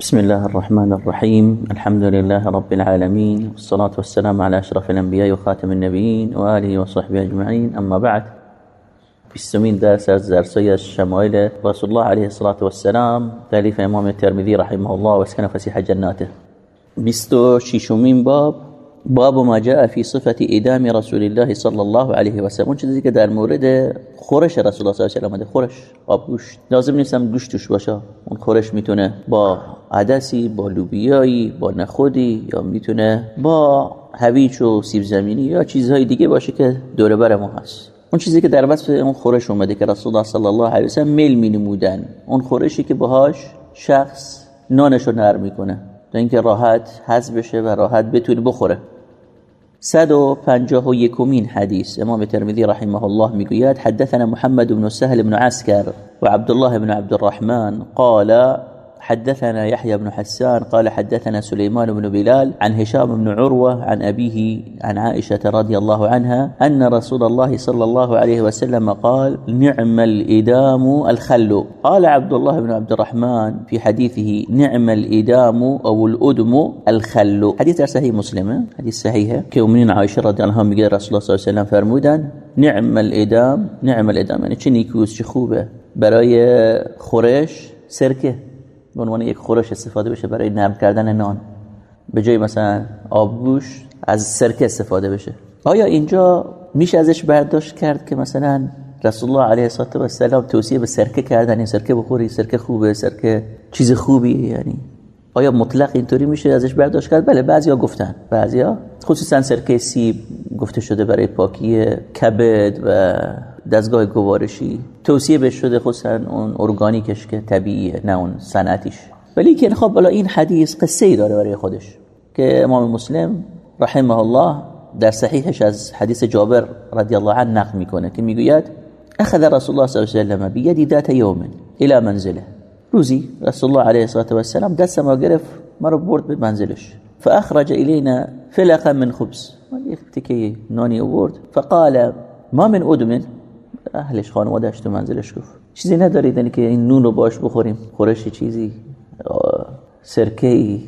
بسم الله الرحمن الرحيم. الحمد لله رب العالمين والصلاة والسلام على أشرف الأنبياء وخاتم النبيين وآله وصحبه أجمعين. أما بعد بیستمین درس از درسای شمائل رسول الله عليه الصلاة والسلام تأليف إمام الترمذي رحمه الله واسكن فسيح جناته. بیست شیشمین باب؟ باب ما جاء في صفة ادام رسول الله صلى الله عليه وسلم. اون چیزی که در مورد خورش رسول الله صلی الله علیه و خورش آب گوشت لازم نیستم گوشت توش باشه. اون خورش می‌تونه با عدسی با لوبیایی با نخودی یا می‌تونه با هویج و سیب زمینی یا چیزهای دیگه باشه که دور بر ما هست. اون چیزی که در وصف اون خورش اومده که رسول الله صلی الله علیه و سلم میل مینمودن. اون خورشی که باهاش شخص نانشو نرم می‌کنه. تا اینکه راحت حذف بشه و راحت بتونه بخوره. صد و پنجاه و یکمین حدیث. امام ترمذی رحمه الله می‌گوید حدثنا محمد بن سهل بن عسكر وعبد الله بن عبد الرحمن قال حدثنا يحيى بن حسان قال حدثنا سليمان بن بلال عن هشام بن عروة عن أبيه عن عائشة رضي الله عنها أن رسول الله صلى الله عليه وسلم قال نعم الإدام الخل. قال عبد الله بن عبد الرحمن في حديثه نعم الإدام أو الأدم الخل. حديث صحيح مسلم حديث صحيح. كيومين عائشة رضي الله عنها میگه رسول الله صلى الله عليه وسلم فرمودن نعم الإدام نعم الإدام. يعني چه نیکوست چه خوبه برای سرکه به عنوان یک خورش استفاده بشه برای نرم کردن نان. به جای مثلا آبگوش از سرکه استفاده بشه. آیا اینجا میشه ازش برداشت کرد که مثلا رسول الله علیه الصلاه و السلام توصیه به سرکه کردن این سرکه بخوری سرکه خوبه سرکه چیز خوبیه یعنی؟ آیا مطلق اینطوری میشه ازش برداشت کرد؟ بله بعضیا گفتن. بعضیا خصوصا سرکه سیب گفته شده برای پاکی کبد و دستگاه گوارشی. توصیه بهش شده خصوصا اون ارگانیکش که طبیعیه نه اون صنعتیش. ولی که خب بالا این حدیث قصه ای داره برای خودش که امام مسلم رحمه الله در صحیحش از حدیث جابر رضی الله عنه نقل می‌کنه که می‌گوید اخذ رسول الله صلی الله علیه و سلم بيدي ذات يوم الى منزله. روزی رسول الله علیه الصلاه و السلام دست ما گرفت ما رو برد به منزلش. فاخرج الينا فلقا من خبز. تکی نانی آورد فقال ما من ادم اهلش خانوادهش تو منزلش گفت. چیزی ندارید که این نون رو باش بخوریم. خورش چیزی سرکه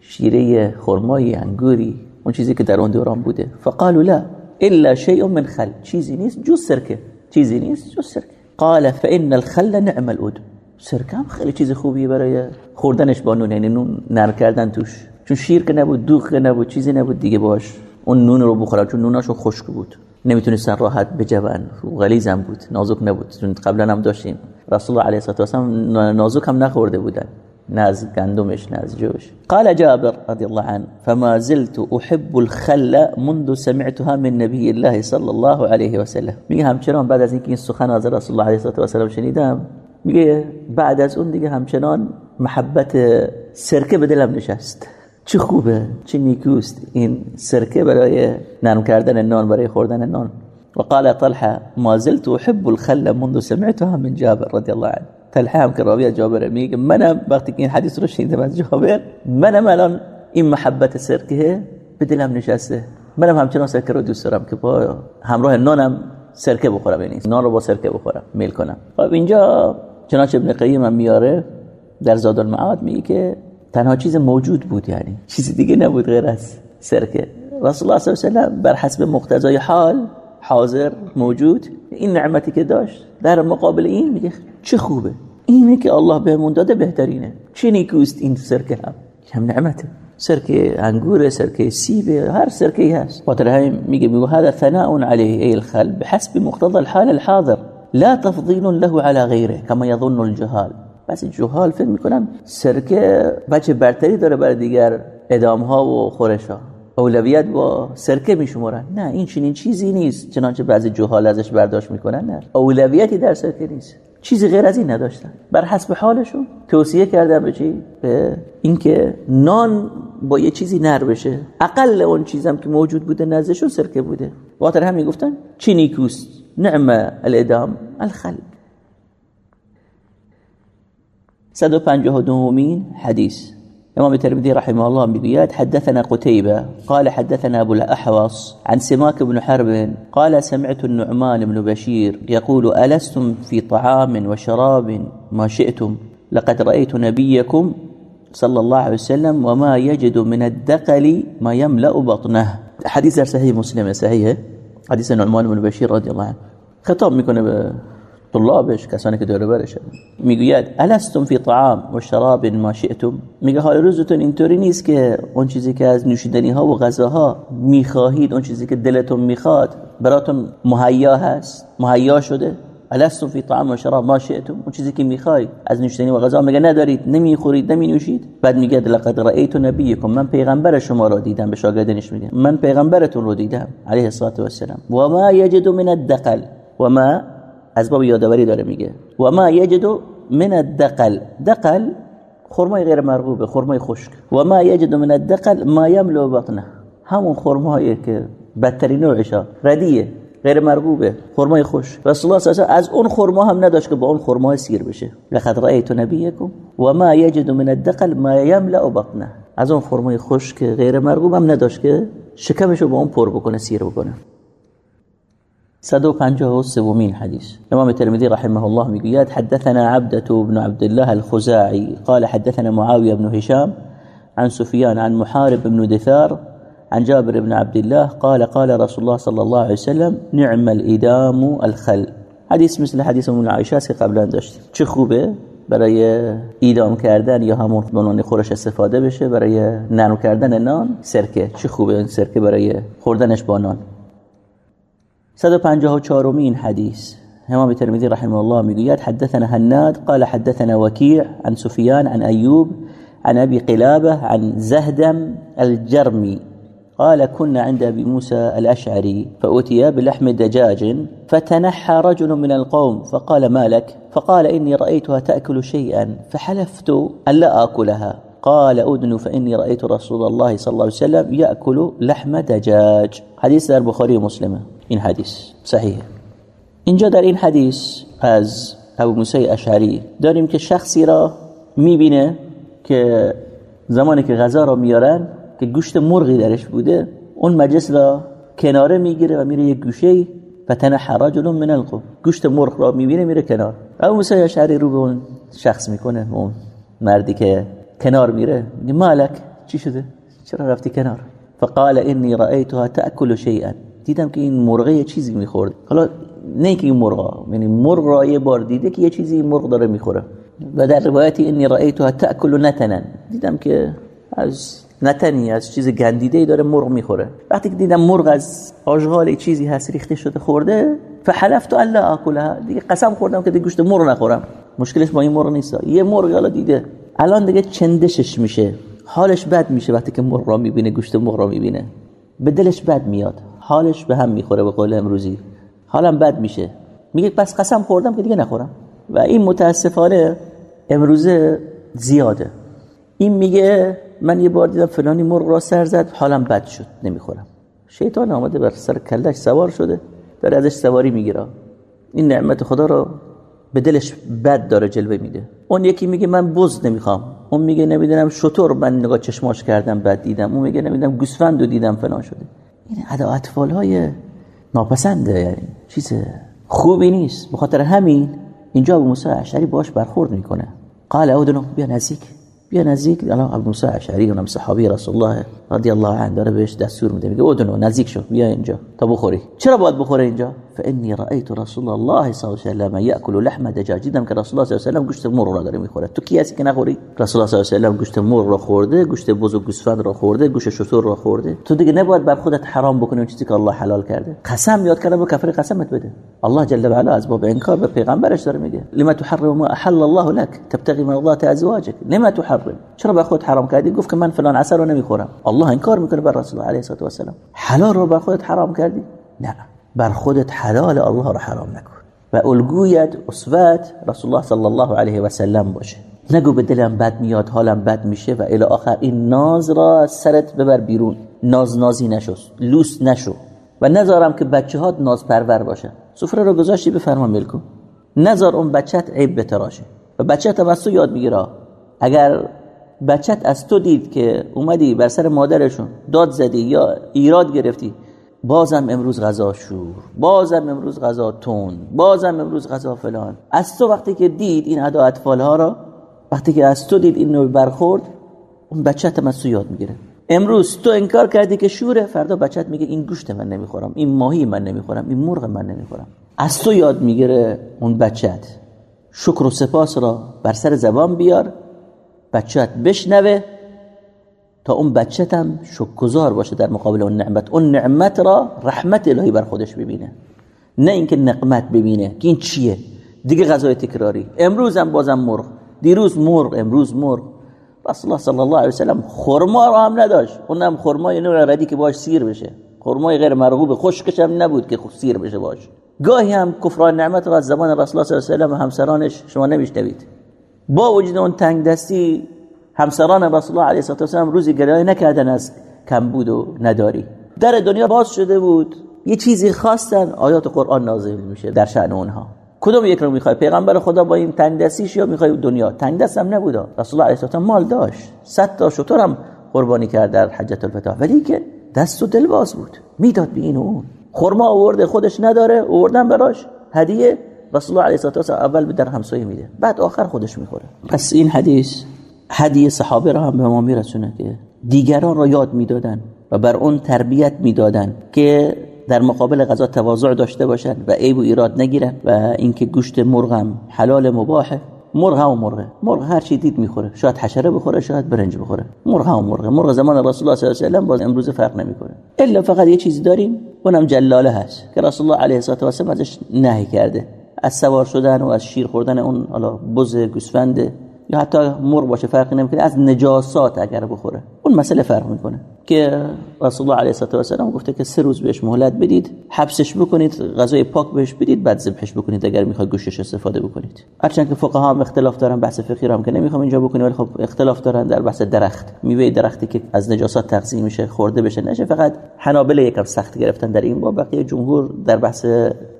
شیره خرمایی انگوری اون چیزی که در اون دوران بوده. فقالوا لا الا شيء من خل. چیزی نیست جز سرکه. چیزی نیست جز سرکه. قال فان الخل نعم الادم سرکه هم خیلی چیز خوبیه برای خوردنش با نون. یعنی نون نر کردن توش. چون شیر که نبود دوغ که نبود چیزی نبود دیگه باش. اون نون رو بخورم. چون نوناشون خشک بود. نمی‌تونستن راحت بجون غلیظم بود نازک نبود. چون قبلا هم داشتیم. رسول الله علیه و سلم نازک هم نخورده بودن. نه از گندمش نه از جوش. قال جابر رضی الله عنه فما زلت احب الخل منذ سمعتها من نبی الله صلی الله علیه و سلم. میگه همچنان بعد از اینکه این سخن از رسول الله علیه و سلم شنیدم میگه بعد از اون دیگه همچنان محبت سرکه به دلم نشست. چه خوبه چه نیکوست این سرکه برای نرم کردن نان برای خوردن نان. وقال طلحه ما زلت احب الخل منذ سمعتها من جابر رضی الله عنه. طلحه هم که راوی جابر میگه منم وقتی که این حدیث رو شنیدم از جابر منم الان این محبت سرکه به دلم نشسته. منم همچنان سرکه رو دوست دارم که با همراه نانم سرکه بخورم یعنی نان رو با سرکه بخورم میل کنم. خب اینجا چنانچه ابن قیم هم میاره در زاد المعاد میگه که تنها چیز موجود بود یعنی. چیز دیگه نبود غیر از سرکه رسول الله صلی الله علیه و بر حسب مقتضای حال حاضر موجود این نعمتی که داشت. در مقابل این میگه چه خوبه. اینه که الله بهمون داده بهترینه. چه نیکوست این سرکه هم. هم نعمته. سرکه انگور سرکه سیبه هر سرکه هست. خاطر میگه میگه هذا ثناء عليه ای الخل بحسب مقتضى الحال الحاضر. لا تفضيل له على غيره كما يظن الجهال. بعضی جهال فکر می‌کنن سرکه بچه برتری داره برای دیگر ادام ها و خورش ها اولویت با سرکه میشمارن. نه این چنین چیزی نیست. چنانچه بعضی جهال ازش برداشت می‌کنن نه. اولویتی در سرکه نیست. چیزی غیر از این نداشتن. بر حسب حالشون توصیه کردن به چی؟ به اینکه نان با یه چیزی نر بشه. اقل اون چیزم که موجود بوده نزدشون سرکه بوده. واتر همین گفتن چی نیکوست نعم الادام الخل 152 حديث. إمام الترمذي رحمه الله بيقول حدثنا قتيبة قال حدثنا أبو الأحوص عن سماك بن حرب قال سمعت النعمان بن بشير يقول ألستم في طعام وشراب ما شئتم؟ لقد رأيت نبيكم صلى الله عليه وسلم وما يجد من الدقل ما يملأ بطنه. حديث صحيح مسلم صحيح. حديث نعمان بن بشير رضي الله عنه. خطاب به طلابش کسانی که دور برشه می‌گوید الستم فی طعام و شراب ما شئتم؟ میگه حال روزتون اینطوری نیست که اون چیزی که از نوشیدنی ها و غذاها می‌خواهید اون چیزی که دلتون می‌خواد براتون مهیا هست مهیا شده؟ الستم فی طعام و شراب ما شئتم؟ اون چیزی که می‌خواید از نوشیدنی و غذا میگه ندارید نمی‌خورید نمی نوشید بعد میگه لقد رأیت نبیکم من پیغمبر شما را دیدم. به شاگردنش میگه من پیغمبرتون رو دیدم. علیه الصلاه و السلام و ما یجد من الدقل. و ما؟ از باب یادآوری داره میگه. و ما یجد من الدقل دقل خرمای غیر مرغوبه خرمای خشک. و ما یجد من الدقل ما یملو بطنه. همون خرمایی که بدترین نوعشه. ردیه غیر مرغوبه خرمای خوش رسول الله صلی از اون خرما هم نداشت که با اون خرما سیر بشه. لقد رأیت نبیکم. و ما یجد من الدقل ما یملأ بطنه. از اون خرمای خوش که غیر مرغوب هم نداشت که شکمشو با اون پر بکنه سیر بکنه. 153 حديث الإمام الترمذي رحمه الله میگوید حدثنا عبدة بن عبد الله الخزاعي قال حدثنا معاوية بن هشام عن سفيان عن محارب بن دثار عن جابر بن عبد الله قال قال رسول الله صلى الله عليه وسلم نعم الإدام الخل. حدیث مثل حدیث من عایشه است که قبلا داشتیم. چه خوبه؟ برای ایدام کردن یا همون بنان خورش استفاده بشه برای نرم کردن نان سرکه. چه خوبه؟ این سرکه برای خوردنش با نان. 154 مين حديث. إمام الترمذي رحمه الله میگوید حدثنا هناد قال حدثنا وكيع عن سفيان عن أيوب عن أبي قلابة عن زهدم الجرمي قال كنا عند أبي موسى الأشعري فأتي بلحم دجاج فتنحى رجل من القوم فقال ما لك؟ فقال إني رأيتها تأكل شيئا فحلفت أن لا آكلها. قال أدن فإني رأيت رسول الله صلى الله عليه وسلم يأكل لحم دجاج. حديث در بخاري ومسلمه این حدیث صحیحه اینجا در این حدیث از ابو موسی اشعری داریم که شخصی را می‌بینه که زمانی که غذا را میارن که گوشت مرغی درش بوده اون مجلس را کناره می‌گیره و میره یک گوشه و تنح رجل من القوم. گوشت مرغ را می‌بینه میره کنار. ابو موسی اشعری رو به اون شخص می‌کنه اون مردی که کنار میره. مالک چی شده؟ چرا رفتی کنار؟ فقال اني رايتها تاكل شيئا دیدم که این مرغه یه چیزی می‌خورد. حالا نه که این مرغ یعنی مرغ را یه بار دیده که یه چیزی مرغ داره می‌خوره. و در روایتی اینی رأیتها تأکل نتنن. دیدم که از نتنی از چیز گندیده داره مرغ می‌خوره. وقتی که دیدم مرغ از آشغال چیزی هست ریخته شده خورده فحلفت الا آکلها. دیگه قسم خوردم که دیگه گوشت مرغ نخورم. مشکلش با این مرغ نیست. یه مرغ حالا دیده. الان دیگه چندشش میشه. حالش بد میشه وقتی که مرغ را می‌بینه گوشت مرغ را می‌بینه. به دلش بد میاد. حالش به هم می‌خوره به قول امروزی. حالم بد میشه. میگه پس قسم خوردم که دیگه نخورم. و این متاسفانه امروزه زیاده. این میگه من یه بار دیدم فلانی مرغ را سر زد حالم بد شد نمی‌خورم. شیطان آمده بر سر کلش سوار شده داره ازش سواری می‌گیره. این نعمت خدا رو به دلش بد داره جلوه میده. اون یکی میگه من بز نمی‌خوام. اون میگه نمی‌دونم شطور من نگاه چشماش کردم بد دیدم. اون میگه نمی‌دونم گوسفند دیدم فلان شده. این ادا اطفال های ناپسنده یعنی چیز خوبی نیست. بخاطر همین اینجا ابو موسی اشعری باش برخورد می‌کنه. قال اودنو بیا نزدیک بیا نزدیک الان ابو موسی اشعری اونم صحابی رسول الله. رضی الله عنه داره بهش دستور میده میگه اودنو نزدیک شو بیا اینجا تا بخوری. چرا باید بخوره اینجا؟ فانی رأیت رسول الله صلی الله علیه و آله یاکل لحم دجاج. دیدم که رسول الله صلی الله علیه و گوشت مرغ را داره می‌خوره. تو کی هستی که نخوری؟ رسول الله صلی الله علیه و گوشت مرغ را خورده گوشت بز و گوسفند را خورده گوشت شتر را خورده. تو دیگه نباید بر خودت حرام بکنی چیزی که الله حلال کرده. قسم یاد کرده با کفر قسمت بده. الله جل و علا از باب انکار به پیغمبرش داره میگه. لما تحرم ما احل الله لك؟ تبتغي مرضات ازواجك لما تحرم؟ چرا به خود حرام کردی؟ گفت که من فلان عسل رو نمی‌خورم. الله انکار می‌کنه بر رسول الله علیه و سلم حلال رو بر خودت حرام کردی؟ نه. بر خودت حلال الله رو حرام نکن. و الگویت اسوت رسول الله صلی الله علیه و سلم باشه. نگو به دلم بد میاد حالم بد میشه و الی آخر. این ناز را سرت ببر بیرون. ناز نازی نشو لوس نشو. و نذارم که بچه هات ناز پرور باشه. سفره رو گذاشتی بفرما ملکو. نذار اون بچت عیب بتراشه. و از تو یاد می‌گیره. اگر بچت از تو دید که اومدی بر سر مادرشون. داد زدی یا ایراد گرفتی؟ بازم امروز غذا شور. بازم امروز غذا تون. بازم امروز غذا فلان. از تو وقتی که دید این ادا اطفال ها را وقتی که از تو دید این نوع برخورد اون بچه هم از تو یاد می‌گیره. امروز تو انکار کردی که شوره فردا بچت میگه این گوشت من نمی‌خورم این ماهی من نمی‌خورم این مرغ من نمی‌خورم. از تو یاد می‌گیره اون بچت. شکر و سپاس را بر سر زبان بیار. بچت بشنوه تا اون بچت هم شکرگزار باشه در مقابل اون نعمت. اون نعمت را رحمت الهی بر خودش ببینه. نه اینکه نقمت ببینه که این چیه. دیگه غذای تکراری. امروز هم بازم مرغ. دیروز مرغ امروز مرغ. رسول الله صلی الله علیه و سلم خرما را هم نداشت. اونم خرمای نوع ردی که باش سیر بشه. خرمای غیر مرغوب خشکش هم نبود که سیر بشه باش. گاهی هم کفران نعمت را از زمان رسول الله صلی الله علیه و همسرانش شما نمیشنوید. با وجود اون تنگ دستی همسران رسول الله علیه و سلم روزی گریه نکردن از کمبود و نداری. در دنیا باز شده بود. یه چیزی خواستن آیات قرآن نازل میشه در شأن اونها. کدوم یک رو می‌خوای؟ پیغمبر خدا با این تنگ دستیش یا می‌خوای دنیا؟ تنگ دست هم نبودا رسول الله علیه مال داشت. صد تا شطور هم قربانی کرد در حجت الفتاح ولی که دست و دل باز بود. می‌داد به این و اون. خرما آورده خودش نداره آوردن براش هدیه. رسول الله علیه و اول به در همسایه میده بعد آخر خودش می‌خوره پس این حدیث هدیه صحابه را هم به ما میرسونه که دیگران را یاد می‌دادن و بر اون تربیت می‌دادن که در مقابل غذا تواضع داشته باشن و عیب و ایراد نگیرن و اینکه گوشت مرغم حلال مباحه مرغ هم مرغه مرغ هر چی دید می‌خوره شاید حشره بخوره شاید برنج بخوره مرغ هم مرغه مرغ زمان رسول الله صلی الله علیه و باز امروز فرق نمی‌کنه الا فقط یه چیزی داریم اونم جلاله هست که رسول الله علیه و سلم ازش نهی کرده از سوار شدن و از شیر خوردن اون حالا بز گوسفند یا حتی مرغ باشه فرقی نمی‌کنه. از نجاسات اگر بخوره. اون مسئله فرق می‌کنه. که رسول الله علیه و سلم گفته که سه روز بهش مهلت بدید حبسش بکنید غذای پاک بهش بدید بعد ذبحش بکنید اگر می‌خواید گوشتش استفاده بکنید. هرچند که فقها هم اختلاف دارن بحث فقهی هم که نمی‌خوام اینجا بکنیم ولی خب اختلاف دارن در بحث درخت. میوه درختی که از نجاسات تغذیه میشه خورده بشه نشه فقط حنابله یکم سخت گرفتن در این با بقیه جمهور در بحث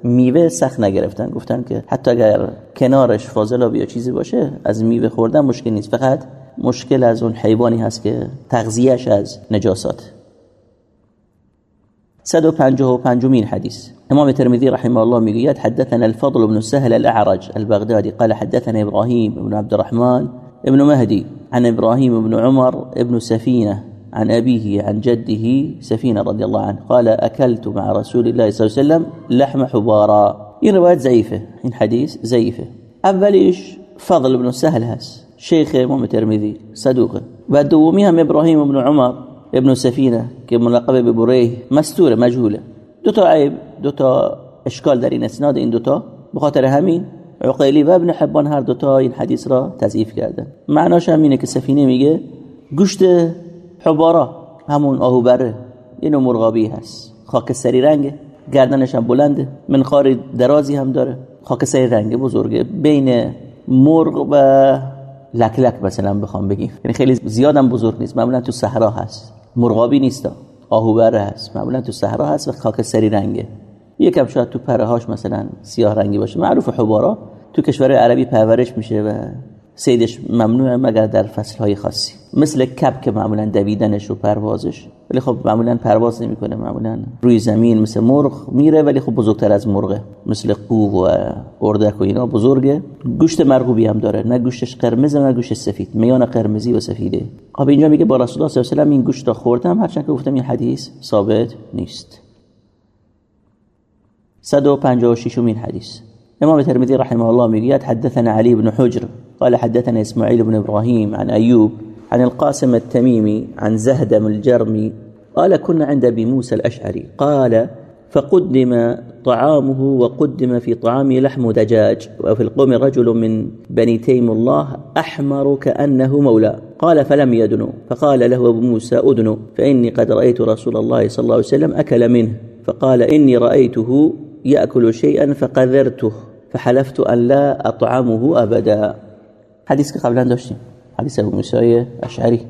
میوه سخت نگرفتن. گفتن که حتی اگر کنارش فاضلابی یا چیزی باشه از میوه خوردن مشکل نیست. فقط مشکل از اون حیوانی هست که تغذیهش از نجاسات. 155 مين حديث امام الترمذي رحمه الله می‌گوید حدثنا الفضل بن سهل الاعرج البغدادي. قال حدثنا ابراهيم بن عبد الرحمن ابن مهدي عن ابراهيم بن عمر ابن سفينه عن أبيه عن جده سفينة رضي الله عنه. قال أكلت مع رسول الله صلى الله عليه وسلم لحم حبارا. این روایت ضعیفه. این حدیث ضعیفه. اولیش فضل بن سهل هست. شیخ امام ترمذی صدوقه و دومی هم ابراهیم بن عمر ابن سفینه که ملقب به بریه مستوره مجهوله. دو تا عیب دو تا اشکال در این اسناد این دوتا به خاطر همین عقیلی و ابن حبان هر دوتا این حدیث را تضعیف کردن. معناش هم اینه که سفینه میگه گوشت حبارا همون آهو بره اینو مرغابی هست. خاکستری رنگه گردنش هم بلنده منخار درازی هم داره. خاکستری رنگه بزرگه. بین مرغ و لک لک مثلا بخوام بگیم. یعنی خیلی زیادم بزرگ نیست. معمولا تو صحرا هست. مرغابی نیست. آهوبر هست. معمولا تو صحرا هست و خاکستری رنگه. یکم شاید تو پره هاش مثلا سیاه رنگی باشه. معروف حبارا. تو کشور عربی پرورش میشه و سیدش ممنوعه مگر در فصل های خاصی. مثل کپ که معمولا دویدنش و پروازش. ولی خب معمولا پرواز نمی‌کنه معمولا روی زمین مثل مرغ میره ولی خب بزرگتر از مرغه مثل قوق و اردک و اینا بزرگه. گوشت مرغوبی هم داره نه گوشتش قرمز نه گوشت سفید میان قرمزی و سفیده. خب اینجا میگه با رسول الله صلی الله علیه و این گوشت را خوردم هرچند که گفتم این حدیث ثابت نیست. 156 من حدیث. امام الترمذي رحمه الله ميقيات حدثنا علي بن حجر قال حدثنا إسماعيل بن إبراهيم عن أيوب عن القاسم التميمي عن زهدم الجرمي قال كنا عند أبي موسى الأشعري. قال فقدم طعامه وقدم في طعامه لحم دجاج وفي القوم رجل من بني تيم الله أحمر كأنه مولى. قال فلم يدنو. فقال له أبو موسى أدنو فإني قد رأيت رسول الله صلى الله عليه وسلم أكل منه. فقال إني رأيته يأكل شيئا فقذرته فحلفت أن لا أطعمه أبدا. حديث قبلا داشتیم حدیث ابو موسی اشعری.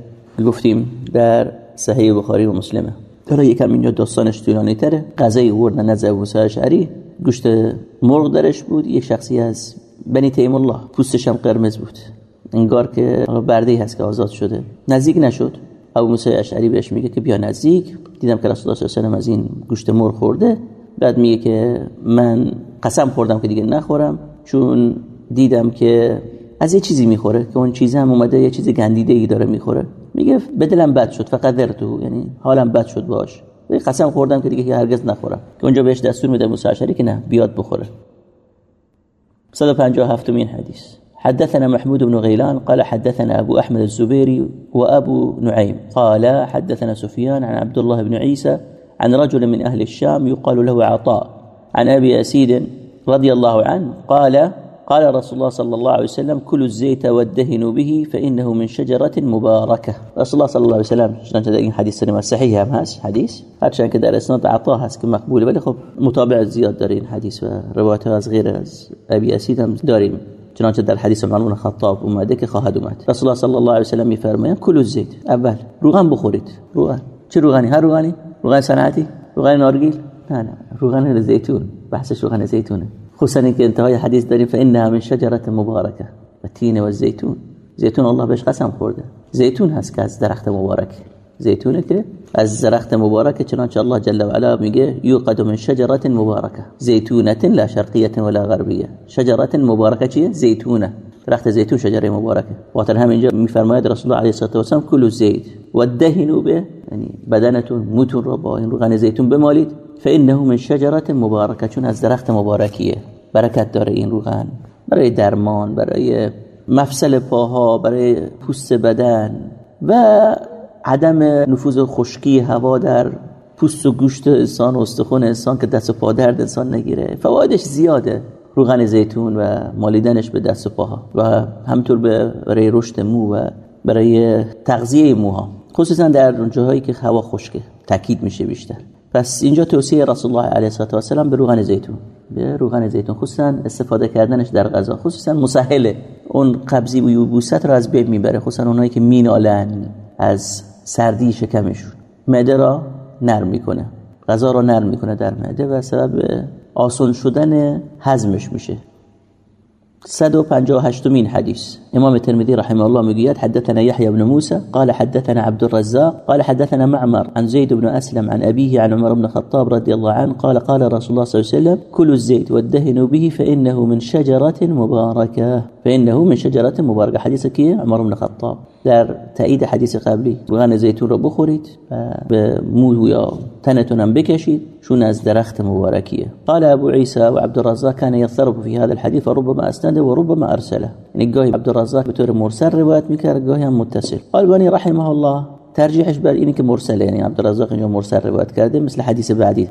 گفتیم در صحیح بخاری و مسلمه. داره یکم اینجا داستانش طولانی تره. غذای ورد نزد ابو موسی اشعری. گوشت مرغ درش بود. یک شخصی از بنی تیم الله. پوستش هم قرمز بود. انگار که برده هست که آزاد شده. نزدیک نشد. ابو موسی اشعری بهش میگه که بیا نزدیک. دیدم که رسول الله صلی از این گوشت مرغ خورده. بعد میگه که من قسم خوردم که دیگه نخورم. چون دیدم که از یه چیزی می‌خوره که اون چیزی هم اومده یه چیز گندیده ای داره می‌خوره. میگه بدلم بد شد فقط تو یعنی حالم بد شد باش. قسم خوردم که دیگه هرگز نخورم. که اونجا بهش دستور میده موسی اشعری که نه بیاد بخوره. 157 مين حديث حدثنا محمود بن غيلان قال حدثنا أبو أحمد الزبيري وأبو نعيم قال حدثنا سفيان عن عبد الله بن عيسى عن رجل من أهل الشام يقال له عطاء. عن أبي أسيد رضي الله عنه قال قال رسول الله صلى الله عليه وسلم كل الزيت وادهنوا به فإنه من شجرة مباركة. رسول الله صلى الله عليه وسلم چنانچه این حدیث سنما صحیح هم هست حدیث هرچند که در اسناد عطا هست که مقبوله ولی خب متابع زیاد داره این حدیث و غیر از ابی اسید هم داریم چنانچه در عمر بن خطاب اومده که خواهد اومد رسول الله صلی الله علیه و سلم میفرمایند کل الزیت أول. روغن بخورید روغن چه روغنی هر روغنی روغن صنعتی روغن نارگیل؟ نه نه. روغن زیتون بحثش روغن زیتونه خصوصا که انتهای حدیث داریم فانها من شجره مبارکه و تین و زیتون. زیتون الله بهش قسم خورده. زیتون هست که از درخت مبارک. زیتونه که از درخت مبارک چنانچه الله جل و علا میگه یوقد من شجره مبارکه زیتونه لا شرقیه ولا غربیه شجره مبارکه چیه؟ زیتونه. درخت زیتون شجره مبارکه. وقتی همینجا میفرماید رسول الله علیه الصلاه و السلام کلوا زیت و دهنوا به. یعنی بدنتون موتون رو با این روغن زیتون بمالید. فانه من شجره مبارکه چون از درخت مبارکیه. برکت داره این روغن. برای درمان برای مفصل پاها برای پوست بدن و عدم نفوذ خشکی هوا در پوست و گوشت انسان و استخون انسان که دست و پا درد انسان نگیره. فوایدش زیاده. روغن زیتون و مالیدنش به دست و پاها و همطور برای رشد مو و برای تغذیه موها. خصوصا در جاهایی که هوا خشکه تاکید میشه بیشتر. پس اینجا توصیه رسول الله علیه و السلام به روغن زیتون. به روغن زیتون. خصوصا استفاده کردنش در غذا. خصوصا مسهله اون قبضی و یوبوست رو از بین می‌بره. خصوصا اونایی که مینالن از سردی شکمشون. معده را نرم می‌کنه. غذا را نرم می‌کنه در معده و سبب آسان شدن هضمش میشه. 158 مين حديث إمام الترمذي رحمه الله مقياد حدثنا يحيى بن موسى قال حدثنا عبد الرزاق قال حدثنا معمر عن زيد بن أسلم عن أبيه عن عمر بن الخطاب رضي الله عنه قال قال رسول الله صلى الله عليه وسلم كلوا الزيت وادهنوا به فإنه من شجرة مباركة فإنه من شجرة مباركة حديث كي عمر بن الخطاب در تأييد حديث قبلي وغان زيتون رو بخورید به مو یا تنتونم بکشید. شون از درخت مبارکیه. قال ابو عيسى وعبد الرزاق كان يضطرب في هذا الحديث وربما اسنده وربما ارسله. يعني گاهی عبد الرزاق به طور مرسل روایت می‌کرد گاهی هم متصل. قال بني رحمه الله ترجیحش بر اینه که مرسله یعنی عبد الرزاق اینجا مرسل روایت کرده مثل حدیث بعدی.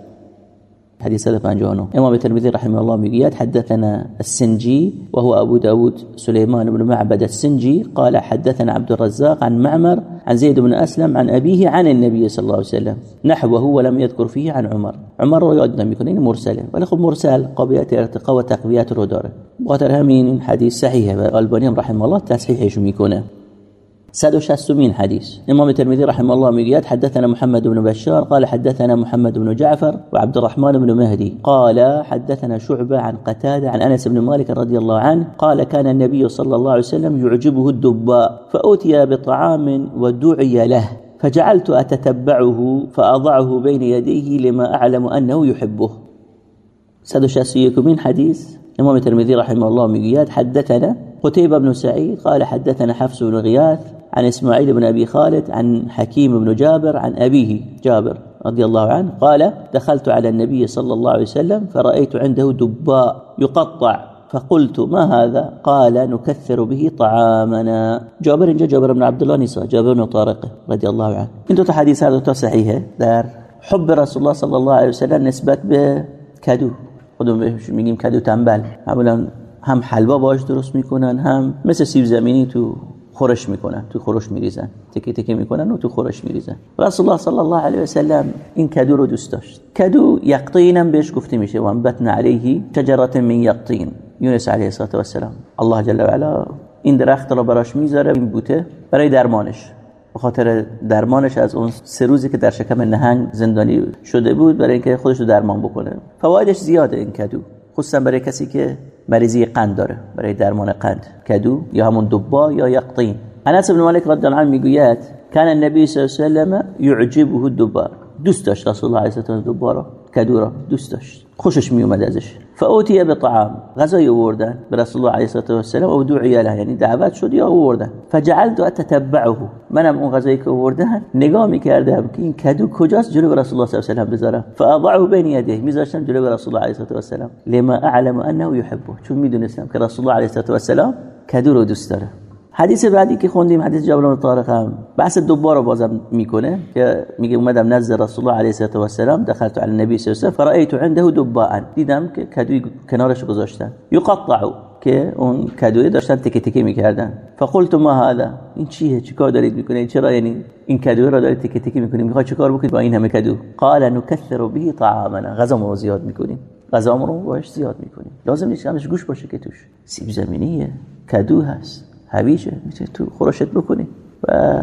حديث 159 إمام الترمذي رحمه الله مقياد حدثنا السنجي وهو أبو داود سليمان بن معبد السنجي قال حدثنا عبد الرزاق عن معمر عن زيد بن أسلم عن أبيه عن النبي صلى الله عليه وسلم. نحوه ولم يذكر فيه عن عمر. عمر رو نمیکنه این مرسله ولی خب مرسل قابلیت ارتقاء و تقویت رو داره بخاطر همین حدیث صحیحه و البانی رحمه الله تصحیحش میکنه 160 حديث الإمام الترمذي رحمه الله مقياد حدثنا محمد بن بشار قال حدثنا محمد بن جعفر وعبد الرحمن بن مهدي قال حدثنا شعبة عن قتادة عن أنس بن مالك رضي الله عنه قال كان النبي صلى الله عليه وسلم يعجبه الدباء فأتي بطعام ودعي له فجعلت أتتبعه فأضعه بين يديه لما أعلم أنه يحبه. 161 حديث الإمام الترمذي رحمه الله مقياد حدثنا قتيبة بن سعيد قال حدثنا حفص بن غياث عن إسماعيل بن أبي خالد عن حكيم بن جابر عن أبيه جابر رضي الله عنه قال دخلت على النبي صلى الله عليه وسلم فرأيت عنده دباء يقطع فقلت ما هذا؟ قال نكثر به طعامنا. جابر اینجا جابر بن عبد الله نیست جابر بن طارق رضي الله عنه. حدیث دو تا صحیحه در حب رسول الله صلى الله عليه وسلم نسبت به کدو خودمون بهش میگیم کدو تنبل. معمولا هم حلوا باش درست میکنن هم مثل سیب زمینی تو خورش می‌کنن تو خورش میریزن تکی تکی می‌کنن و تو خورش میریزن رسول الله صلی الله علیه و سلم این کدو رو دوست داشت. کدو یقطین هم بهش گفته میشه و انبتن علیه شجره من یقطین. یونس علیه السلام الله جل و علا این درخت رو براش می‌ذاره این بوته برای درمانش. به خاطر درمانش از اون سه روزی که در شکم نهنگ زندانی شده بود برای اینکه خودش رو درمان بکنه. فوایدش زیاده این کدو. خصوصا برای کسی که مریضی قند داره برای درمان قند. کدو؟ یا همون دبا یا یقطین. انس بن مالک رضی الله عنه می‌گوید کان النبی صلی الله علیه و سلم یعجبه الدبا دوست داشت رسول الله علیه و دبا کدو را دوست داشت. خوشش می اومد ازش. فاوتیه به طعام غذای آوردن به رسول الله علیه و السلام او دعی له یعنی دعوت شد یا آوردن؟ فجعلت اتتبعه. منم اون غذایی که آوردن نگاه می‌کردم که این کدو کجاست؟ جلو رسول الله صلی الله علیه و بذارم. فاضعه بین یده میذاشتم جلو رسول الله علیه و السلام لما اعلم انه يحبه چون می‌دونستم که رسول الله علیه و السلام کدو رو دوست داره. حدیث بعدی که خوندیم حدیث جابر بن طارق هم بحث دوبار رو بازم می‌کنه که میگه اومدم نزد رسول الله علیه و السلام دخلت علی النبی صلی الله علیه و فرأیت عنده دباء دیدم که کدوی کنارش گذاشتن. یقطع که اون کدوی داشتن تکه تکه می‌کردن. فقلت ما هذا؟ این چیه؟ چیکار دارید می‌کنید؟ چرا؟ یعنی این کدوی رو دارید تکه تکه می‌کنید؟ می‌خواد چیکار بکنید با این همه کدو؟ قال نكثر به طعامنا. غذا رو زیاد می‌کنیم. غذا رو باش زیاد می‌کنیم. لازم نیست همش گوش باشه که توش. سیب زمینیه. کدو هست. هویجه می‌تونی تو خورشت بکنی. و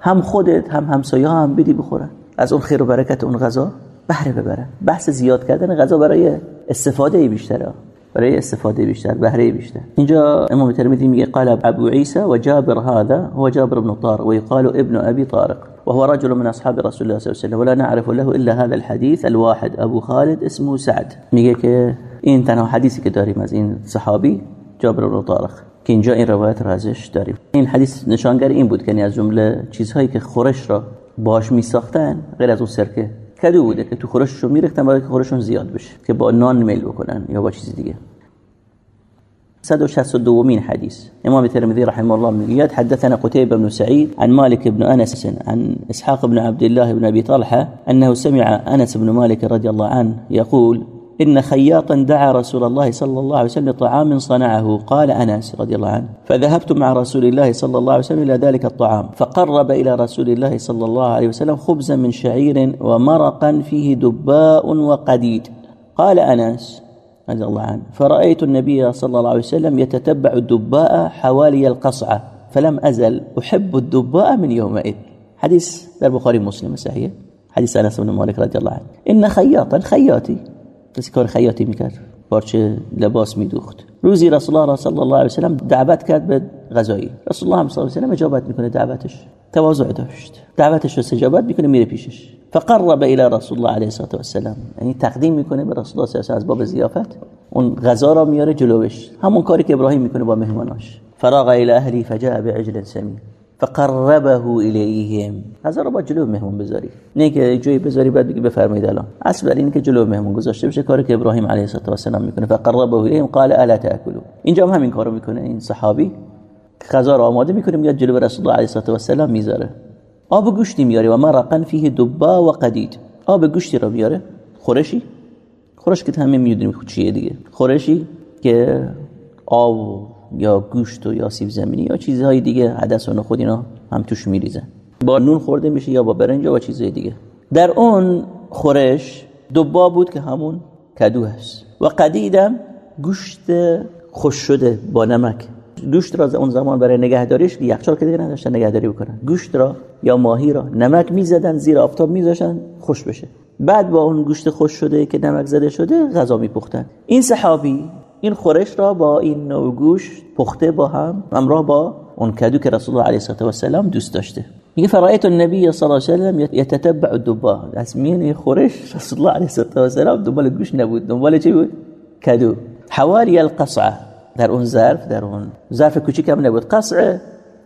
هم خودت هم همسایه هم بدی بخورن از اون خیر و برکت اون غذا بهره ببرن بحث زیاد کردن غذا برای استفاده بیشتره. برای استفاده بیشتر بهره بیشتر. اینجا امام ترمذی میگه قال ابو عيسى وجابر هذا هو جابر بن طارق ويقال ابن ابي طارق. وهو رجل من اصحاب رسول الله صلى الله عليه وسلم ولا نعرف له الا هذا الحديث الواحد. ابو خالد اسمه سعد. میگه که این تنها حدیثی که داریم از این صحابی جابر بن طارق. که اینجا این روایت را ازش داریم. این حدیث نشانگر این بود که یعنی از جمله چیزهایی که خورش را باش می ساختن غیر از اون سرکه کدو بوده که تو خورششو میریختن برای که خورششون زیاد بشه که با نان میل بکنن یا با چیزی دیگه. 162 من حديث امام الترمذي رحمه الله من حدثنا قتيبة بن سعيد عن مالك بن أنس عن إسحاق بن عبد الله بن أبي طلحة أنه سمع أنس بن مالك رضي الله عنه يقول إن خياطا دعا رسول الله صلى الله عليه وسلم لطعام صنعه. قال أنس رضي الله عنه فذهبت مع رسول الله صلى الله عليه وسلم إلى ذلك الطعام فقرب إلى رسول الله صلى الله عليه وسلم خبزا من شعير ومرقا فيه دباء وقديد. قال أنس رضي الله عنه فرأيت النبي صلى الله عليه وسلم يتتبع الدباء حوالي القصعة فلم أزل أحب الدباء من يومئذ. حديث البخاري مسلم صحيح. حديث أنس بن مالك رضي الله عنه. إن خياطا خياطي. کسی کار خیاطی می‌کرد. پارچه لباس میدوخت. روزی رسول الله صلی الله علیه و سلم دعوت کرد به غذایی. رسول الله صلی الله علیه و سلم اجابت می‌کنه دعوتش تواضع داشت. دعوتش رو استجابت می‌کنه میره پیشش. فقرب الى رسول الله علیه و سلم یعنی تقدیم می‌کنه به رسول الله صلی از باب ضیافت. اون غذا را میاره جلوش. همون کاری که ابراهیم می‌کنه با مهماناش. فراغ الى اهلی فجاء بعجل سمین. فقربه الیهم. غذا رو با جلو مهمون بذاری. نه که جوی بذاری بعد بگی بفرمایید الان. اصل اینه که جلو مهمون گذاشته بشه کاری که ابراهیم علیه السلام می‌کنه. فقربه الیهم قال الا تاكلوا اینجا هم همین کارو می‌کنه این صحابی. غذا رو آماده می‌کنه میاد جلو رسول الله علیه السلام می‌ذاره. آب گوشتی میاره و مرقا فیه دبا و قدید. آب گوشتی رو میاره خورشی؟ خورش که همه می‌دونیم چیه دیگه. خورشی که آب یا گوشت و یا سیب زمینی یا چیزهای دیگه عدس و نخود اینا هم توش میریزن. با نون خورده میشه یا با برنج و چیزهای دیگه. در اون خورش دوبا بود که همون کدو هست. و قدیدم گوشت خوش شده با نمک. گوشت را اون زمان برای نگهداریش یخچال که دیگه نداشتن نگهداری بکنن. گوشت را یا ماهی را نمک می‌زدن زیر آفتاب میذاشتن خوش بشه. بعد با اون گوشت خوش شده که نمک زده شده غذا میپختن. این صحابی این خورش را با این نوع گوش پخته با هم همراه با اون کدو که رسول الله علیه و سلام دوست داشته. میگه فرایت النبی صلی الله علیه و سلم یتتبع الدبا از میان خورش رسول الله علیه و سلام دنبال گوش نبود. دنبال چی بود؟ کدو. حوالی القصعه. در اون ظرف در اون ظرف کوچیک هم نبود. قصعه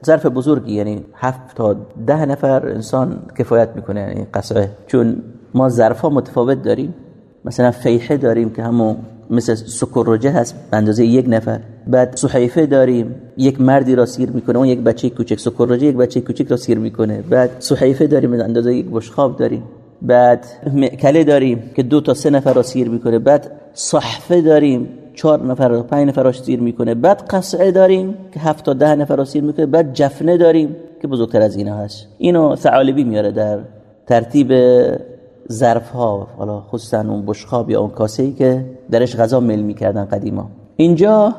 ظرف بزرگی یعنی هفت تا ده نفر انسان کفایت می‌کنه یعنی قصعه. چون ما ظرف ها متفاوت داریم. مثلا فیحه داریم که همون مثل سکروجه هست به اندازه یک نفر. بعد صحیفه داریم یک مردی را سیر می‌کنه اون یک بچه کوچک. سکروجه یک بچه کوچک را سیر می‌کنه. بعد صحیفه داریم به اندازه یک بشخاب داریم. بعد کله داریم که دو تا سه نفر را سیر می‌کنه. بعد صحفه داریم چهار نفر را پنج نفر را سیر می‌کنه. بعد قصعه داریم که هفت تا ده نفر را سیر می‌کنه. بعد جفنه داریم که بزرگتر از اینا هست. اینو ثعالبی میاره در ترتیب ظرف ها حالا خصوصا اون بشخاب یا اون کاسه ای که درش غذا مل می‌کردن قدیما. اینجا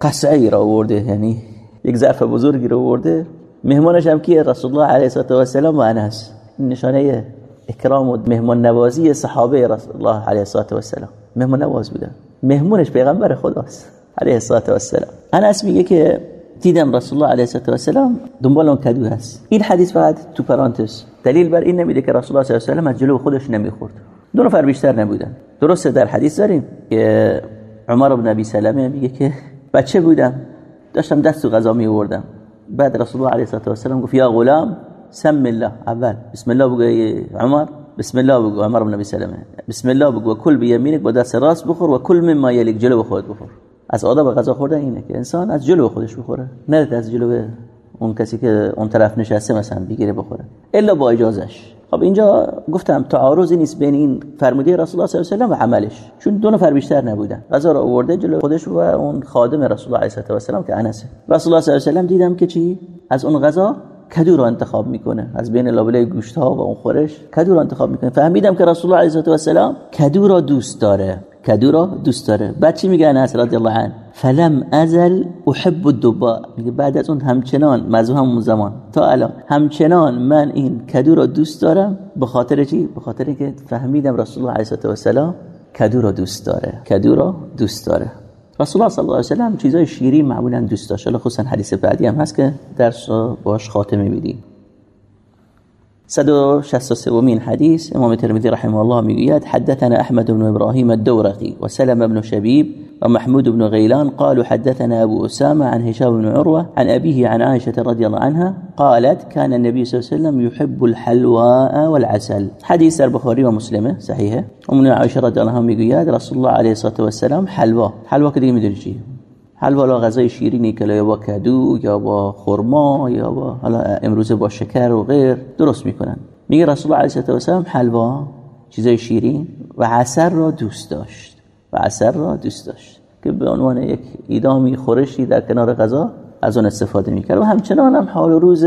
قصعه ای را آورده یعنی یک ظرف بزرگی را آورده. مهمانش هم کیه؟ رسول الله علیه و السلام و انس نشانه اکرام و مهمان نوازی صحابه رسول الله علیه و السلام مهمان نواز بودن. مهمونش پیغمبر خداست. علیه و السلام انس میگه که دیدم رسول الله علیه و السلام دنبال اون کدو هست. این حدیث بعد تو پرانتز. دلیل بر این نمیده که رسول الله صلی الله علیه و از جلو خودش نمی‌خورد. دو نفر بیشتر نبودن. درسته در حدیث داریم که عمر بن ابی سلمه میگه که بچه بودم داشتم دست و غذا می آوردم بعد رسول الله علیه و سلم گفت یا غلام سم الله. اول بسم الله بگو عمر. بسم الله بگو عمر بن ابی سلمه. بسم الله بگو کل بیمینک با دست راست بخور و کل مما یلیک جلو خودت بخور. از آداب غذا خوردن اینه که انسان از جلو خودش بخوره. نه از جلو اون کسی که اون طرف نشسته مثلا بگیره بخوره. الا با اجازش خب اینجا گفتم تعارضی نیست بین این فرموده رسول الله صلی الله علیه و سلم و عملش. چون دو نفر بیشتر نبودن. غذا رو آورده جلو خودش و اون خادم رسول الله علیه و سلم که انسه رسول الله صلی الله علیه و سلم دیدم که چی؟ از اون غذا کدو رو انتخاب می‌کنه. از بین لابلای گوشت ها و اون خورش کدو رو انتخاب می‌کنه. فهمیدم که رسول الله علیه و سلم کدو را دوست داره. کدو را دوست داره. بعد چی میگه انس رضی الله عنه؟ فلم ازل احب الدبا میگه بعد از اون همچنان مزو همون زمان. تا الان همچنان من این کدو را دوست دارم. به خاطر چی؟ به خاطر که فهمیدم رسول الله علیه و سلام کدو را دوست داره. کدو را دوست داره. رسول الله صلی الله علیه و سلم چیزای شیرین معمولا دوست داشت. خصوصا حدیث بعدی هم هست که درس باش خاتمه میدیم. 163 من حديث امام الترمذي رحمه الله می‌گوید حدثنا احمد بن ابراهيم الدورقي وسلم بن شبيب ومحمود بن غيلان قالوا حدثنا أبو أسامة عن هشام بن عروة عن أبيه عن عائشة رضي الله عنها قالت كان النبي صلى الله عليه وسلم يحب الحلواء والعسل. حديث البخاري ومسلمه صحيحه. ومن عائشة رضي الله عنها میگوید رسول الله عليه الصلاة والسلام حلوا حلوا که دیگه میدونی حلوا غذای شیرینی که با کدو یا با خرما یا با حالا امروزه با شکر و غیر درست میکنن. رسول الله علیه و سلم حلوا چیزای شیرین و عسل را دوست داشت. و عسل را دوست داشت که به عنوان یک ایدامی خورشی در کنار غذا از اون استفاده می‌کرد. و همچنان هم حال و روز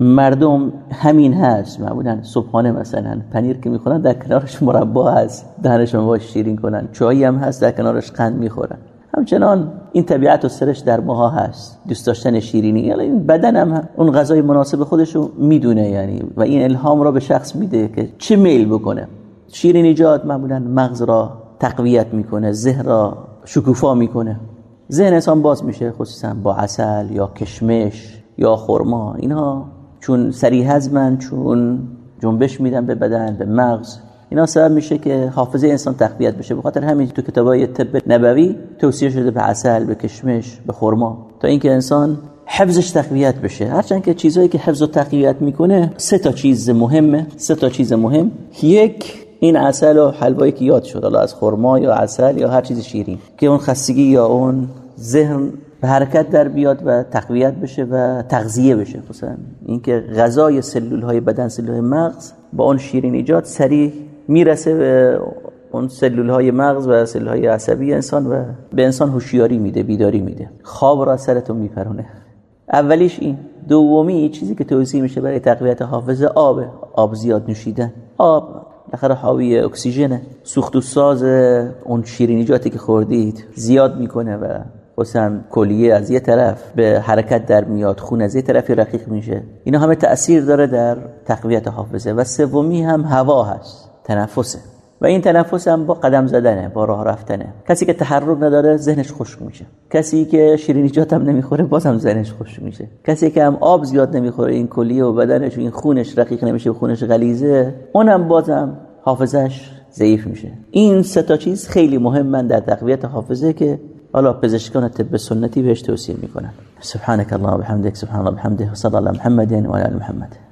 مردم همین هست. معمولا صبحانه مثلا پنیر که می‌خورن در کنارش مربا هست. دهنشون باش شیرین کنن. چایی هم هست در کنارش قند می‌خورن. همچنان این طبیعت و سرش در ماها هست. دوست داشتن شیرینی. یعنی این بدن هم اون غذای مناسب خودش رو می‌دونه یعنی. و این الهام را به شخص میده که چه میل بکنه. شیرین ایجاد معمولا مغز را تقویت می‌کنه ذهن را شکوفا می‌کنه. ذهن انسان باز میشه خصوصا با عسل یا کشمش یا خرما اینها چون سریع هضمن چون جنبش میدن به بدن به مغز اینا سبب میشه که حافظه انسان تقویت بشه. به خاطر همین تو کتابای طب نبوی توصیه شده به عسل به کشمش به خرما تا اینکه انسان حفظش تقویت بشه. هرچند که چیزهایی که حفظ و تقویت می‌کنه سه تا چیز مهمه سه تا چیز مهم. یک این عسل و حلوایی که یاد شد از خرما یا عسل یا هر چیز شیرین که اون خستگی یا اون ذهن به حرکت در بیاد و تقویت بشه و تغذیه بشه. مثلا اینکه غذای سلول های بدن سلول های مغز با اون شیرین ایجاد سریع می‌رسه به اون سلول های مغز و سلول های عصبی انسان و به انسان هوشیاری میده بیداری میده. خواب را سرتون میپرونه. اولیش این. دومی چیزی که توصیه میشه برای تقویت حافظه آب آب زیاد نوشیدن. آب بالاخره حاوی اکسیژنه سوخت و ساز اون شیرینیجاتی که خوردید زیاد می‌کنه و خصوصا کلیه از یه طرف به حرکت در میاد خون از یه طرفی رقیق میشه. اینا همه تأثیر داره در تقویت حافظه و سومی هم هوا هست تنفسه. و این تنفس هم با قدم زدنه با راه رفتنه کسی که تحرک نداره ذهنش خشک میشه کسی که شیرینیجات هم نمی‌خوره بازم ذهنش خشک میشه کسی که هم آب زیاد نمی‌خوره این کلیه و بدنش و این خونش رقیق نمیشه و خونش غلیظه اونم بازم حافظش ضعیف میشه این سه تا چیز خیلی مهمن در تقویت حافظه که حالا پزشکان طب سنتی بهش توصیه می‌کنن سبحانك الله وبحمدك سبحان الله بحمده صلی الله محمد و علی محمد